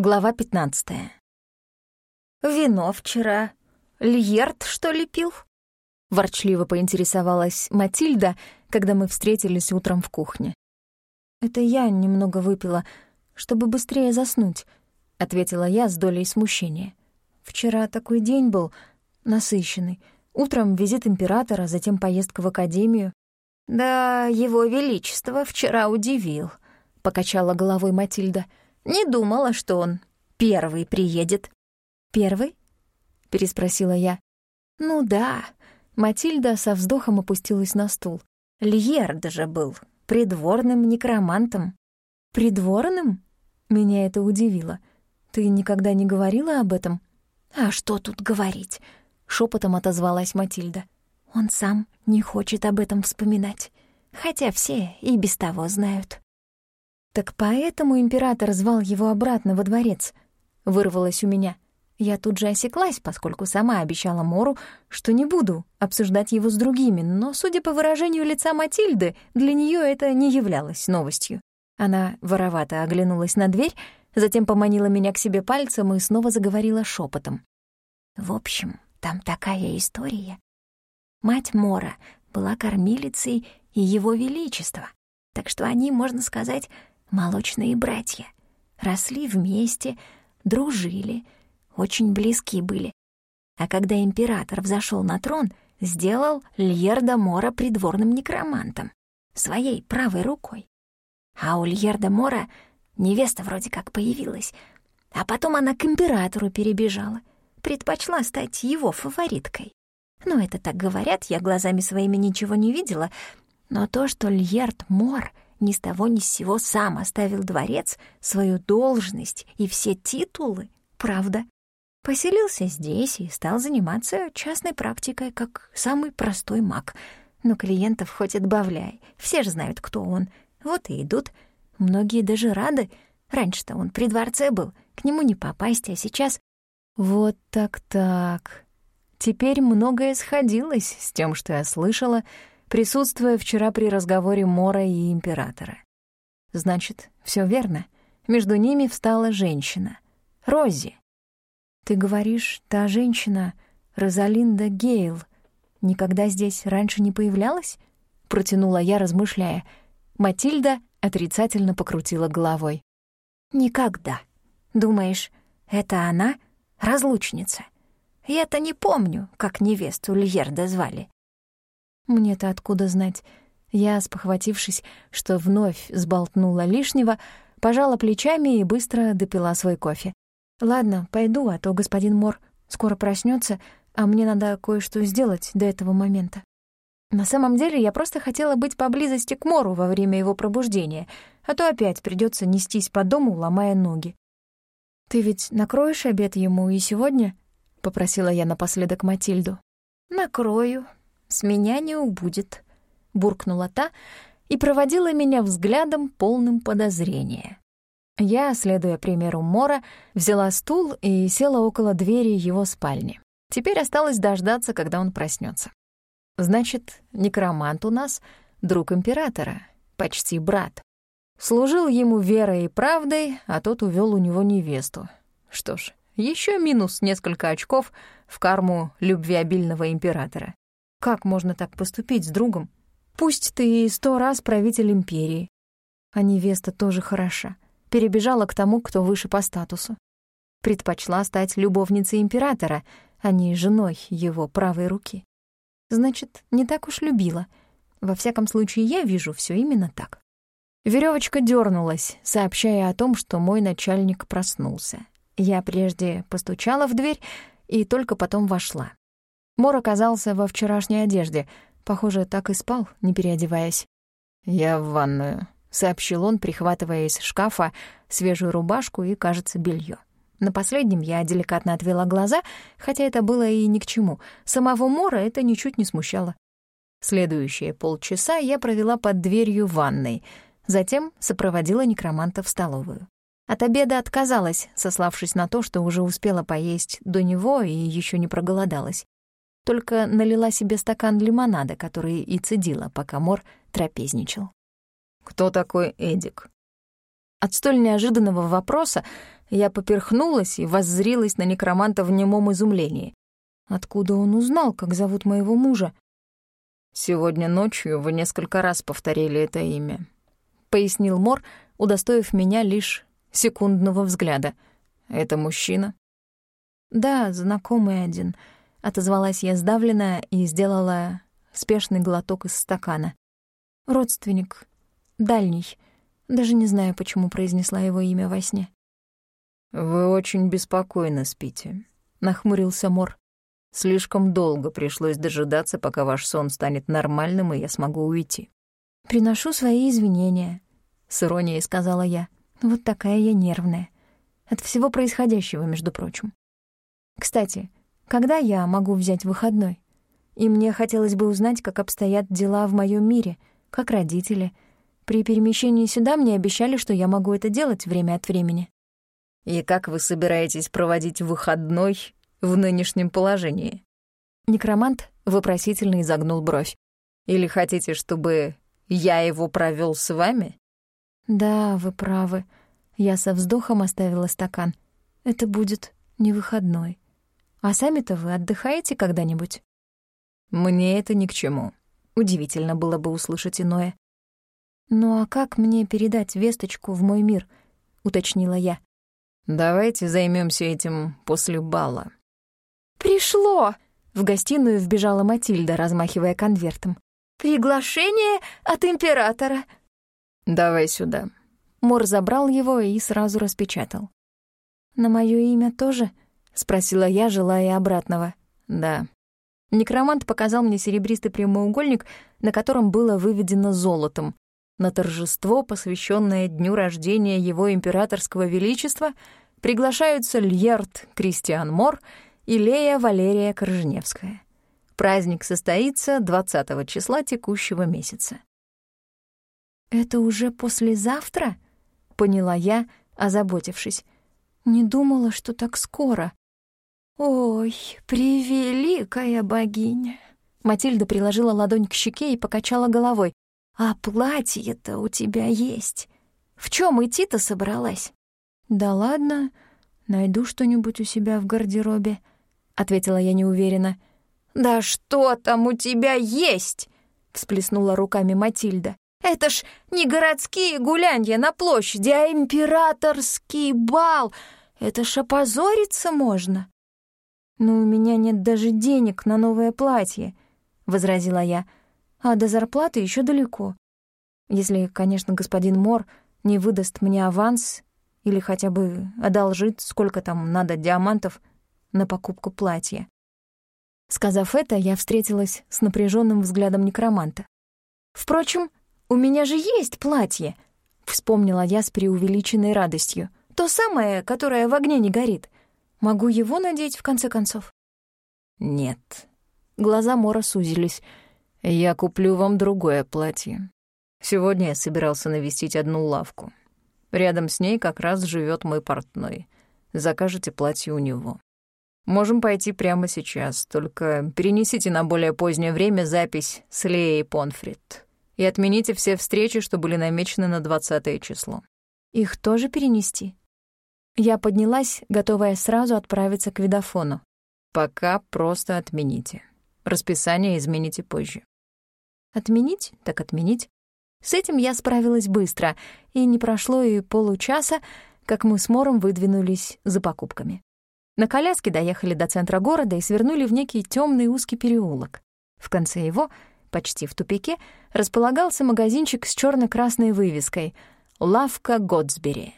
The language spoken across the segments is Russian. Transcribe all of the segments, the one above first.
Глава 15. «Вино вчера. Льерт, что ли, пил?» Ворчливо поинтересовалась Матильда, когда мы встретились утром в кухне. «Это я немного выпила, чтобы быстрее заснуть», — ответила я с долей смущения. «Вчера такой день был насыщенный. Утром визит императора, затем поездка в академию». «Да, его величество вчера удивил», — покачала головой Матильда. — не думала, что он первый приедет». «Первый?» — переспросила я. «Ну да». Матильда со вздохом опустилась на стул. Льерд же был придворным некромантом. «Придворным?» Меня это удивило. «Ты никогда не говорила об этом?» «А что тут говорить?» — шепотом отозвалась Матильда. «Он сам не хочет об этом вспоминать, хотя все и без того знают». «Так поэтому император звал его обратно во дворец?» — вырвалось у меня. Я тут же осеклась, поскольку сама обещала Мору, что не буду обсуждать его с другими, но, судя по выражению лица Матильды, для нее это не являлось новостью. Она воровато оглянулась на дверь, затем поманила меня к себе пальцем и снова заговорила шепотом. «В общем, там такая история. Мать Мора была кормилицей и его величества, так что они, можно сказать, молочные братья. Росли вместе, дружили, очень близки были. А когда император взошел на трон, сделал Льерда Мора придворным некромантом, своей правой рукой. А у Льерда Мора невеста вроде как появилась, а потом она к императору перебежала, предпочла стать его фавориткой. Ну, это так говорят, я глазами своими ничего не видела, но то, что Льерд Мор — ни с того ни с сего сам оставил дворец, свою должность и все титулы, правда. Поселился здесь и стал заниматься частной практикой, как самый простой маг. Но клиентов хоть отбавляй, все же знают, кто он. Вот и идут. Многие даже рады. Раньше-то он при дворце был, к нему не попасть, а сейчас... Вот так-так. Теперь многое сходилось с тем, что я слышала — присутствуя вчера при разговоре Мора и императора. Значит, все верно. Между ними встала женщина. Рози. Ты говоришь, та женщина, Розалинда Гейл, никогда здесь раньше не появлялась? Протянула я, размышляя. Матильда отрицательно покрутила головой. «Никогда. Думаешь, это она, разлучница? Я-то не помню, как невесту Льерда звали. Мне-то откуда знать? Я, спохватившись, что вновь сболтнула лишнего, пожала плечами и быстро допила свой кофе. «Ладно, пойду, а то господин Мор скоро проснется, а мне надо кое-что сделать до этого момента». На самом деле я просто хотела быть поблизости к Мору во время его пробуждения, а то опять придется нестись по дому, ломая ноги. «Ты ведь накроешь обед ему и сегодня?» — попросила я напоследок Матильду. «Накрою», с меня не убудет», — буркнула та и проводила меня взглядом, полным подозрения. Я, следуя примеру Мора, взяла стул и села около двери его спальни. Теперь осталось дождаться, когда он проснется. Значит, некромант у нас — друг императора, почти брат. Служил ему верой и правдой, а тот увел у него невесту. Что ж, еще минус несколько очков в карму любвеобильного императора. Как можно так поступить с другом? Пусть ты и сто раз правитель империи. А невеста тоже хороша. Перебежала к тому, кто выше по статусу. Предпочла стать любовницей императора, а не женой его правой руки. Значит, не так уж любила. Во всяком случае, я вижу все именно так. Веревочка дернулась, сообщая о том, что мой начальник проснулся. Я прежде постучала в дверь и только потом вошла. Мор оказался во вчерашней одежде. Похоже, так и спал, не переодеваясь. «Я в ванную», — сообщил он, прихватывая из шкафа свежую рубашку и, кажется, белье. На последнем я деликатно отвела глаза, хотя это было и ни к чему. Самого Мора это ничуть не смущало. Следующие полчаса я провела под дверью ванной, затем сопроводила некроманта в столовую. От обеда отказалась, сославшись на то, что уже успела поесть до него и еще не проголодалась только налила себе стакан лимонада, который и цедила, пока Мор трапезничал. «Кто такой Эдик?» От столь неожиданного вопроса Я поперхнулась и воззрилась на некроманта в немом изумлении. Откуда он узнал, как зовут моего мужа? «Сегодня ночью вы несколько раз повторили это имя», — пояснил Мор, удостоив меня лишь секундного взгляда. «Это мужчина?» «Да, знакомый один», — отозвалась я сдавленно и сделала спешный глоток из стакана. «Родственник. Дальний. Даже не знаю, почему произнесла его имя во сне». «Вы очень беспокойно спите», — нахмурился Мор. «Слишком долго пришлось дожидаться, пока ваш сон станет нормальным, и я смогу уйти». «Приношу свои извинения», — с иронией сказала я. «Вот такая я нервная. От всего происходящего, между прочим. Кстати, когда я могу взять выходной? И мне хотелось бы узнать, как обстоят дела в моем мире, как родители. При перемещении сюда мне обещали, что я могу это делать время от времени. И как вы собираетесь проводить выходной в нынешнем положении? Некромант вопросительно изогнул бровь. Или хотите, чтобы я его провел с вами? Да, вы правы. Я со вздохом оставила стакан. Это будет не выходной. А сами-то вы отдыхаете когда-нибудь? Мне это ни к чему. Удивительно было бы услышать иное. «Ну а как мне передать весточку в мой мир?» — уточнила я. Давайте займемся этим после бала. Пришло! В гостиную вбежала Матильда, размахивая конвертом. Приглашение от императора. Давай сюда. Мор забрал его и сразу распечатал. На мое имя тоже? Спросила я, желая обратного. Да. Некромант показал мне серебристый прямоугольник, на котором было выведено золотом. На торжество, посвященное дню рождения его императорского величества, приглашаются Льерт Кристиан Мор и Лея Валерия Корженевская. Праздник состоится 20 числа текущего месяца. «Это уже послезавтра?» — поняла я, озаботившись. «Не думала, что так скоро». «Ой, превеликая богиня!» Матильда приложила ладонь к щеке и покачала головой. «А платье-то у тебя есть. В чем идти-то собралась?» «Да ладно, найду что-нибудь у себя в гардеробе», — ответила я неуверенно. «Да что там у тебя есть?» — всплеснула руками Матильда. «Это ж не городские гулянья на площади, а императорский бал. Это ж опозориться можно». «Но у меня нет даже денег на новое платье», — возразила я а до зарплаты еще далеко. Если, конечно, господин Мор не выдаст мне аванс или хотя бы одолжит, сколько там надо диамантов на покупку платья. Сказав это, я встретилась с напряженным взглядом некроманта. «Впрочем, у меня же есть платье!» — вспомнила я с преувеличенной радостью. «То самое, которое в огне не горит. Могу его надеть, в конце концов?» «Нет». Глаза Мора сузились — «Я куплю вам другое платье. Сегодня я собирался навестить одну лавку. Рядом с ней как раз живет мой портной. Закажете платье у него. Можем пойти прямо сейчас, только перенесите на более позднее время запись с Леей Понфрид и отмените все встречи, что были намечены на 20 число. Их тоже перенести? Я поднялась, готовая сразу отправиться к видофону. Пока просто отмените. Расписание измените позже. Отменить? Так отменить. С этим я справилась быстро, и не прошло и получаса, как мы с Мором выдвинулись за покупками. На коляске доехали до центра города и свернули в некий темный узкий переулок. В конце его, почти в тупике, располагался магазинчик с черно красной вывеской «Лавка Готсбери».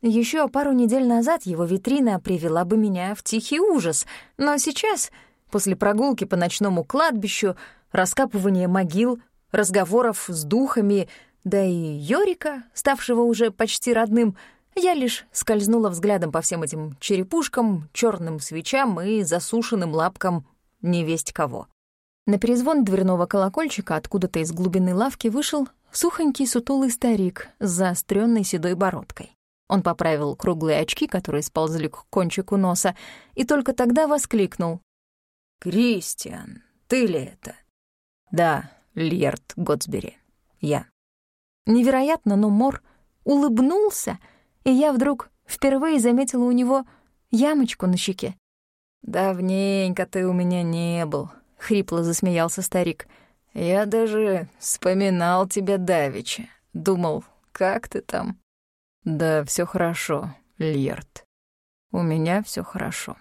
Еще пару недель назад его витрина привела бы меня в тихий ужас, но сейчас, после прогулки по ночному кладбищу, раскапывания могил, разговоров с духами, да и Йорика, ставшего уже почти родным, я лишь скользнула взглядом по всем этим черепушкам, черным свечам и засушенным лапкам невесть кого. На перезвон дверного колокольчика откуда-то из глубины лавки вышел сухонький сутулый старик с заостренной седой бородкой. Он поправил круглые очки, которые сползли к кончику носа, и только тогда воскликнул. «Кристиан, ты ли это?» Да, Льерт Готсбери. Я. Невероятно, но Мор улыбнулся, и я вдруг впервые заметила у него ямочку на щеке. «Давненько ты у меня не был», — хрипло засмеялся старик. «Я даже вспоминал тебя давеча. Думал, как ты там?» «Да все хорошо, Льерт. У меня все хорошо».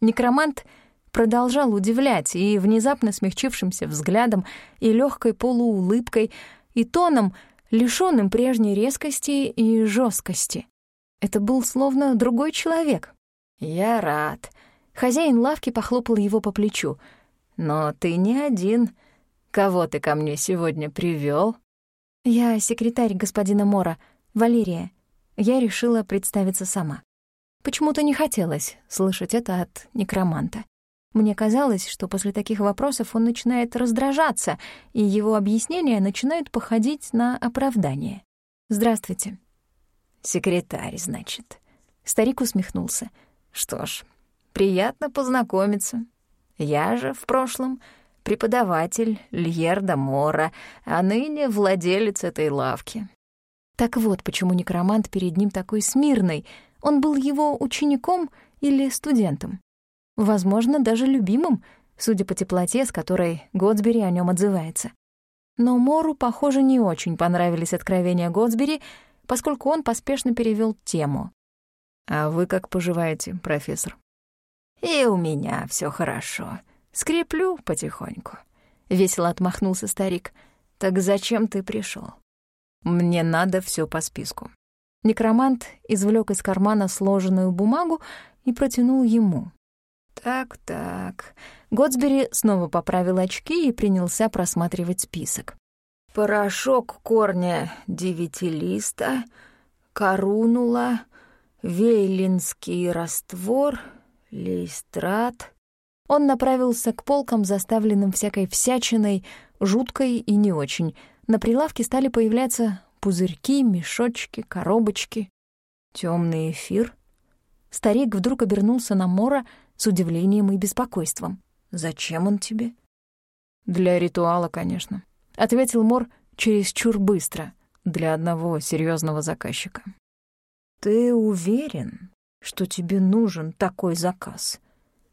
Некромант продолжал удивлять и внезапно смягчившимся взглядом, и легкой полуулыбкой, и тоном, лишённым прежней резкости и жесткости. Это был словно другой человек. «Я рад». Хозяин лавки похлопал его по плечу. «Но ты не один. Кого ты ко мне сегодня привёл? «Я секретарь господина Мора, Валерия. Я решила представиться сама. Почему-то не хотелось слышать это от некроманта. Мне казалось, что после таких вопросов он начинает раздражаться, и его объяснения начинают походить на оправдание. «Здравствуйте». «Секретарь, значит». Старик усмехнулся. «Что ж, приятно познакомиться. Я же в прошлом преподаватель Льерда Мора, а ныне владелец этой лавки». Так вот, почему некромант перед ним такой смирный. Он был его учеником или студентом. Возможно, даже любимым, судя по теплоте, с которой Годсбери о нем отзывается. Но Мору, похоже, не очень понравились откровения Годсбери, поскольку он поспешно перевел тему. «А вы как поживаете, профессор?» «И у меня все хорошо. Скреплю потихоньку», — весело отмахнулся старик. «Так зачем ты пришел? «Мне надо все по списку». Некромант извлек из кармана сложенную бумагу и протянул ему. «Так-так». Годсбери снова поправил очки и принялся просматривать список. «Порошок корня девятилиста, корунула, вейлинский раствор, лейстрат». Он направился к полкам, заставленным всякой всячиной, жуткой и не очень. На прилавке стали появляться пузырьки, мешочки, коробочки. Темный эфир. Старик вдруг обернулся на Мора с удивлением и беспокойством. «Зачем он тебе?» «Для ритуала, конечно», — ответил Мор чересчур быстро для одного серьезного заказчика. «Ты уверен, что тебе нужен такой заказ?»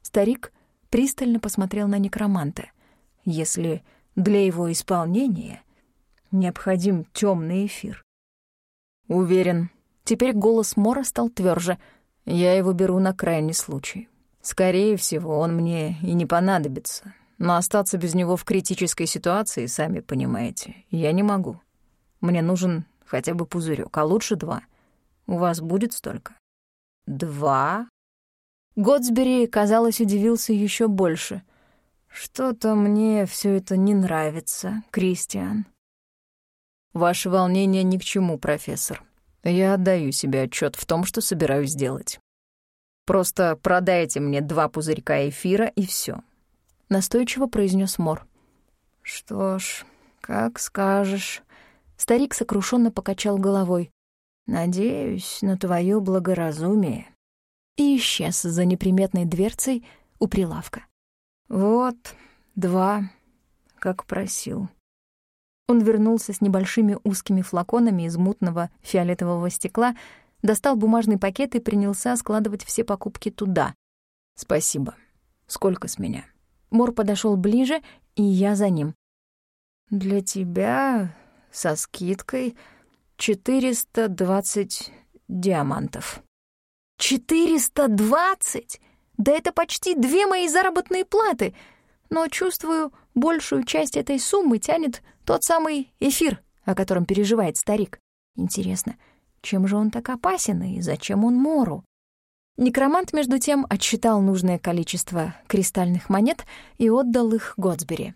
Старик пристально посмотрел на некроманта. «Если для его исполнения необходим темный эфир». «Уверен». Теперь голос Мора стал тверже. «Я его беру на крайний случай. Скорее всего, он мне и не понадобится. Но остаться без него в критической ситуации, сами понимаете, я не могу. Мне нужен хотя бы пузырек, а лучше два. У вас будет столько? Два? Годсбери, казалось, удивился еще больше. Что-то мне все это не нравится, Кристиан. Ваше волнение ни к чему, профессор. Я отдаю себе отчет в том, что собираюсь сделать. Просто продайте мне два пузырька эфира и все. Настойчиво произнес Мор. Что ж, как скажешь. Старик сокрушенно покачал головой. Надеюсь на твое благоразумие. И исчез за неприметной дверцей у прилавка. Вот, два, как просил. Он вернулся с небольшими узкими флаконами из мутного фиолетового стекла, достал бумажный пакет и принялся складывать все покупки туда. «Спасибо. Сколько с меня?» Мор подошел ближе, и я за ним. «Для тебя со скидкой 420 диамантов». «420? Да это почти две мои заработные платы!» но чувствую, большую часть этой суммы тянет тот самый эфир, о котором переживает старик. Интересно, чем же он так опасен и зачем он Мору? Некромант, между тем, отсчитал нужное количество кристальных монет и отдал их Годсбери.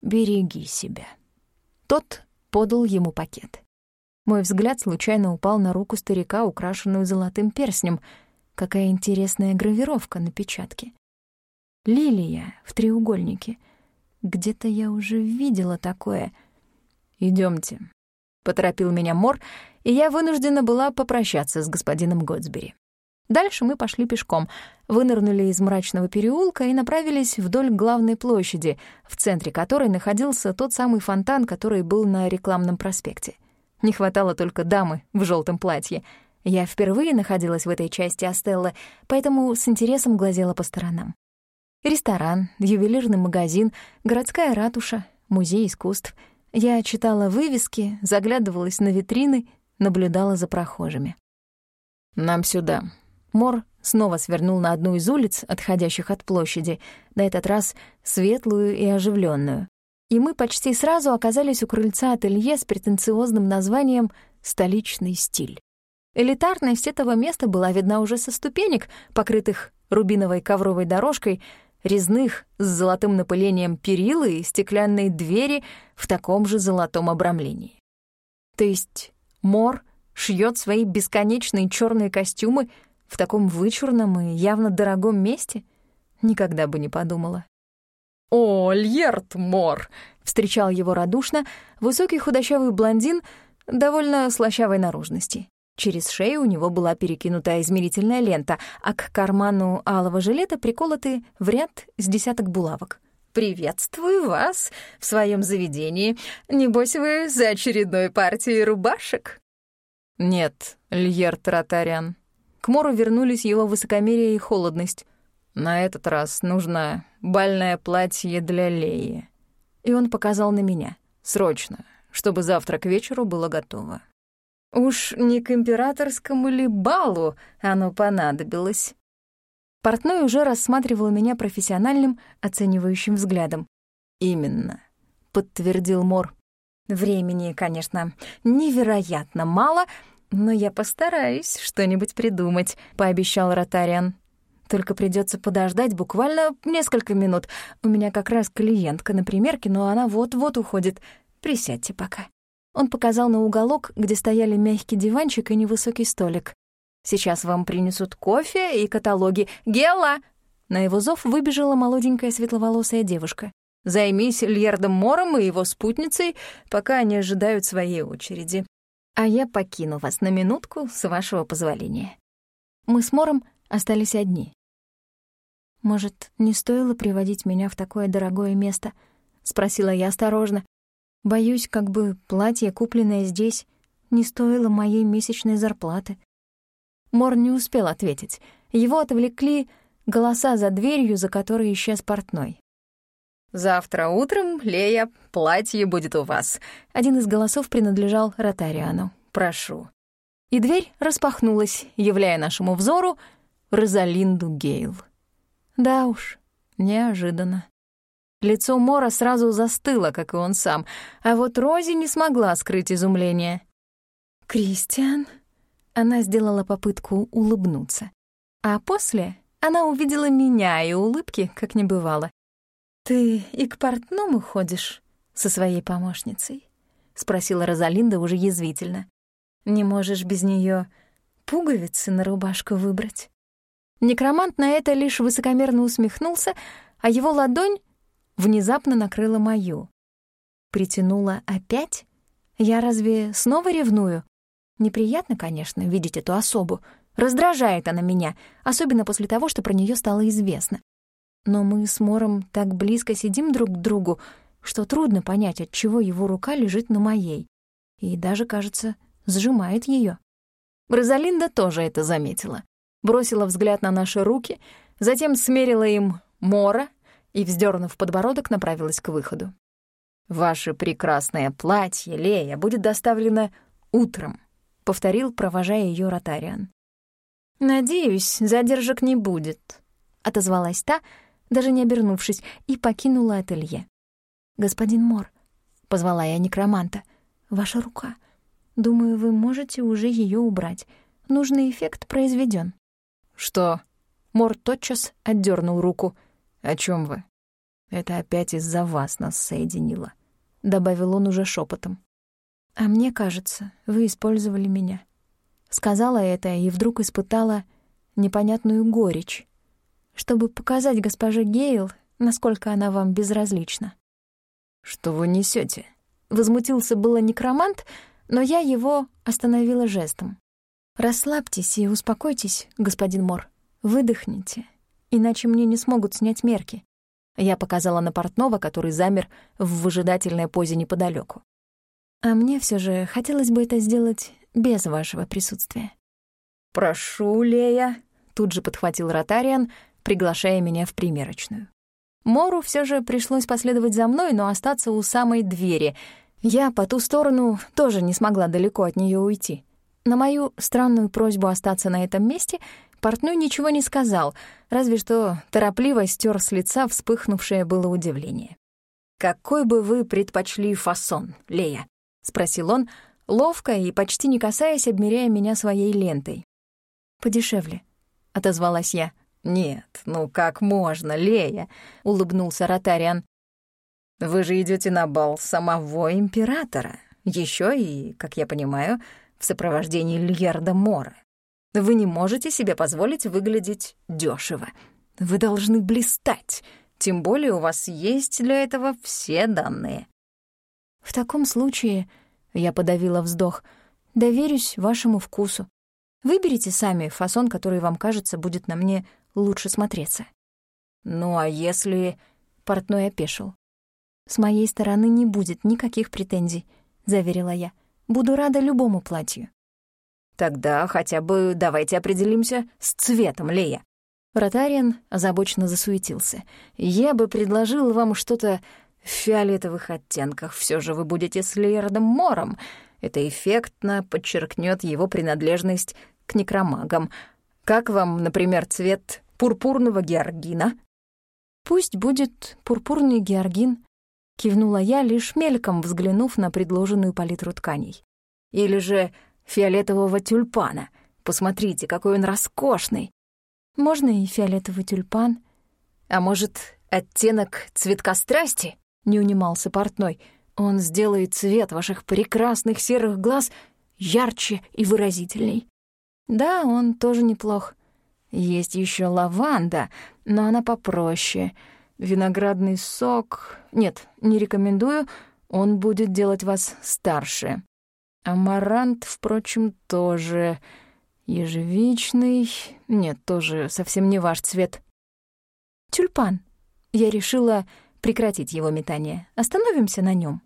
«Береги себя». Тот подал ему пакет. Мой взгляд случайно упал на руку старика, украшенную золотым перстнем. Какая интересная гравировка на печатке. Лилия в треугольнике. Где-то я уже видела такое. Идемте, поторопил меня Мор, и я вынуждена была попрощаться с господином Годсбери. Дальше мы пошли пешком, вынырнули из мрачного переулка и направились вдоль главной площади, в центре которой находился тот самый фонтан, который был на рекламном проспекте. Не хватало только дамы в желтом платье. Я впервые находилась в этой части Астеллы, поэтому с интересом глазела по сторонам. Ресторан, ювелирный магазин, городская ратуша, музей искусств. Я читала вывески, заглядывалась на витрины, наблюдала за прохожими. «Нам сюда». Мор снова свернул на одну из улиц, отходящих от площади, на этот раз светлую и оживленную. И мы почти сразу оказались у крыльца ателье с претенциозным названием «Столичный стиль». Элитарность этого места была видна уже со ступенек, покрытых рубиновой ковровой дорожкой, резных с золотым напылением перилы и стеклянные двери в таком же золотом обрамлении. То есть Мор шьет свои бесконечные черные костюмы в таком вычурном и явно дорогом месте? Никогда бы не подумала. «О, Льерт Мор!» — встречал его радушно высокий худощавый блондин довольно слащавой наружности. Через шею у него была перекинутая измерительная лента, а к карману алого жилета приколоты в ряд с десяток булавок. «Приветствую вас в своем заведении. Небось, вы за очередной партией рубашек?» «Нет, Льер Таратарян». К Мору вернулись его высокомерие и холодность. «На этот раз нужно бальное платье для Леи». И он показал на меня. «Срочно, чтобы завтра к вечеру было готово». Уж не к императорскому ли балу оно понадобилось? Портной уже рассматривал меня профессиональным, оценивающим взглядом. «Именно», — подтвердил Мор. «Времени, конечно, невероятно мало, но я постараюсь что-нибудь придумать», — пообещал Ротариан. «Только придется подождать буквально несколько минут. У меня как раз клиентка на примерке, но она вот-вот уходит. Присядьте пока». Он показал на уголок, где стояли мягкий диванчик и невысокий столик. «Сейчас вам принесут кофе и каталоги. Гела!» На его зов выбежала молоденькая светловолосая девушка. «Займись Льердом Мором и его спутницей, пока они ожидают своей очереди. А я покину вас на минутку, с вашего позволения». Мы с Мором остались одни. «Может, не стоило приводить меня в такое дорогое место?» — спросила я осторожно. Боюсь, как бы платье, купленное здесь, не стоило моей месячной зарплаты. Мор не успел ответить. Его отвлекли голоса за дверью, за которой исчез портной. «Завтра утром, Лея, платье будет у вас». Один из голосов принадлежал Ротариану. «Прошу». И дверь распахнулась, являя нашему взору Розалинду Гейл. Да уж, неожиданно. Лицо Мора сразу застыло, как и он сам, а вот Рози не смогла скрыть изумление. «Кристиан?» Она сделала попытку улыбнуться. А после она увидела меня, и улыбки как не бывало. «Ты и к портному ходишь со своей помощницей?» — спросила Розалинда уже язвительно. «Не можешь без нее пуговицы на рубашку выбрать?» Некромант на это лишь высокомерно усмехнулся, а его ладонь внезапно накрыла мою. Притянула опять? Я разве снова ревную? Неприятно, конечно, видеть эту особу. Раздражает она меня, особенно после того, что про нее стало известно. Но мы с Мором так близко сидим друг к другу, что трудно понять, от чего его рука лежит на моей. И даже, кажется, сжимает ее. Розалинда тоже это заметила. Бросила взгляд на наши руки, затем смерила им Мора и, вздернув подбородок, направилась к выходу. «Ваше прекрасное платье, Лея, будет доставлено утром», — повторил, провожая ее Ротариан. «Надеюсь, задержек не будет», — отозвалась та, даже не обернувшись, и покинула ателье. «Господин Мор», — позвала я некроманта, — «ваша рука. Думаю, вы можете уже ее убрать. Нужный эффект произведен. «Что?» Мор тотчас отдернул руку. «О чем вы?» «Это опять из-за вас нас соединило», — добавил он уже шепотом. «А мне кажется, вы использовали меня». Сказала это и вдруг испытала непонятную горечь, чтобы показать госпоже Гейл, насколько она вам безразлична. «Что вы несете? Возмутился было некромант, но я его остановила жестом. «Расслабьтесь и успокойтесь, господин Мор. Выдохните иначе мне не смогут снять мерки. Я показала на портного, который замер в выжидательной позе неподалеку. А мне все же хотелось бы это сделать без вашего присутствия. «Прошу, Лея», — тут же подхватил Ротариан, приглашая меня в примерочную. Мору все же пришлось последовать за мной, но остаться у самой двери. Я по ту сторону тоже не смогла далеко от нее уйти. На мою странную просьбу остаться на этом месте портной ничего не сказал, разве что торопливо стер с лица вспыхнувшее было удивление. «Какой бы вы предпочли фасон, Лея?» — спросил он, ловко и почти не касаясь, обмеряя меня своей лентой. «Подешевле», — отозвалась я. «Нет, ну как можно, Лея?» — улыбнулся Ротариан. «Вы же идете на бал самого императора, еще и, как я понимаю, в сопровождении Льерда Мора. Вы не можете себе позволить выглядеть дешево. Вы должны блистать, тем более у вас есть для этого все данные». «В таком случае...» — я подавила вздох. «Доверюсь вашему вкусу. Выберите сами фасон, который вам кажется будет на мне лучше смотреться». «Ну а если...» — портной опешил. «С моей стороны не будет никаких претензий», — заверила я. «Буду рада любому платью». «Тогда хотя бы давайте определимся с цветом, Лея». Ротариан озабоченно засуетился. «Я бы предложил вам что-то в фиолетовых оттенках. Все же вы будете с Леердом Мором. Это эффектно подчеркнет его принадлежность к некромагам. Как вам, например, цвет пурпурного георгина?» «Пусть будет пурпурный георгин», — кивнула я, лишь мельком взглянув на предложенную палитру тканей. «Или же фиолетового тюльпана. Посмотрите, какой он роскошный!» «Можно и фиолетовый тюльпан». «А может, оттенок цветка страсти?» — не унимался портной. «Он сделает цвет ваших прекрасных серых глаз ярче и выразительней». «Да, он тоже неплох. Есть еще лаванда, но она попроще. Виноградный сок... Нет, не рекомендую, он будет делать вас старше. Амарант, впрочем, тоже. Ежевичный... Нет, тоже совсем не ваш цвет. Тюльпан. Я решила прекратить его метание. Остановимся на нем.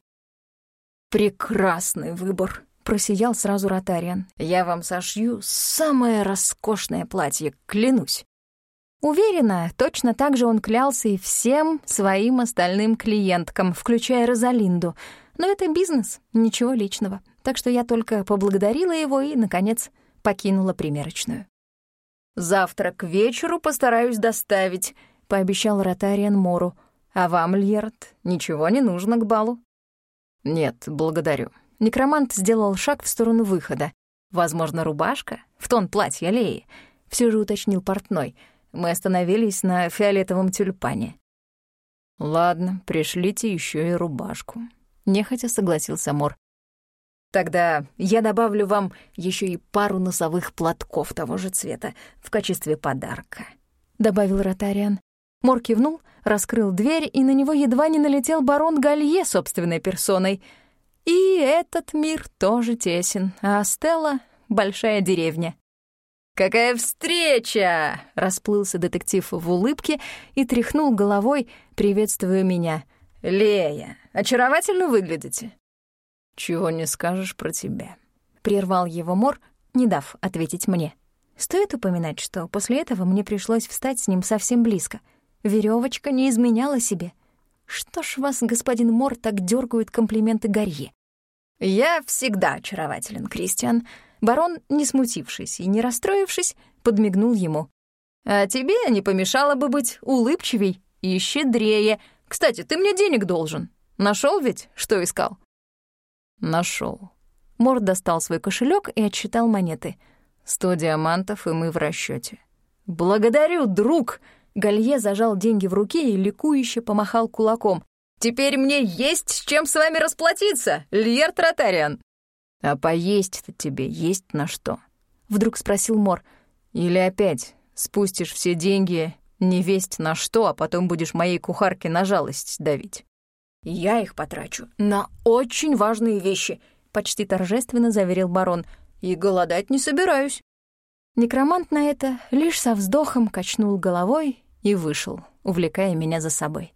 Прекрасный выбор, просиял сразу Ротариан. «Я вам сошью самое роскошное платье, клянусь». Уверена, точно так же он клялся и всем своим остальным клиенткам, включая Розалинду. Но это бизнес, ничего личного. Так что я только поблагодарила его и, наконец, покинула примерочную. «Завтра к вечеру постараюсь доставить», — пообещал Ротариан Мору. «А вам, Льерд, ничего не нужно к балу?» «Нет, благодарю», Некромант сделал шаг в сторону выхода. «Возможно, рубашка? В тон платья Леи?» — все же уточнил портной. Мы остановились на фиолетовом тюльпане. «Ладно, пришлите еще и рубашку», — нехотя согласился Мор. «Тогда я добавлю вам еще и пару носовых платков того же цвета в качестве подарка», — добавил Ротариан. Мор кивнул, раскрыл дверь, и на него едва не налетел барон Галье собственной персоной — и этот мир тоже тесен, а Стелла — большая деревня. «Какая встреча!» — расплылся детектив в улыбке и тряхнул головой, приветствуя меня. «Лея, очаровательно выглядите». «Чего не скажешь про тебя», — прервал его Мор, не дав ответить мне. Стоит упоминать, что после этого мне пришлось встать с ним совсем близко. Веревочка не изменяла себе. Что ж вас, господин Мор, так дергают комплименты Гарье? «Я всегда очарователен, Кристиан». Барон, не смутившись и не расстроившись, подмигнул ему. «А тебе не помешало бы быть улыбчивей и щедрее. Кстати, ты мне денег должен. Нашел ведь, что искал?» Нашел. Морд достал свой кошелек и отсчитал монеты. «Сто диамантов, и мы в расчете. «Благодарю, друг!» Галье зажал деньги в руке и ликующе помахал кулаком. Теперь мне есть с чем с вами расплатиться, Льер Тротариан!» «А поесть-то тебе есть на что?» — вдруг спросил Мор. «Или опять спустишь все деньги, не весть на что, а потом будешь моей кухарке на жалость давить?» «Я их потрачу на очень важные вещи», — почти торжественно заверил барон. «И голодать не собираюсь». Некромант на это лишь со вздохом качнул головой и вышел, увлекая меня за собой.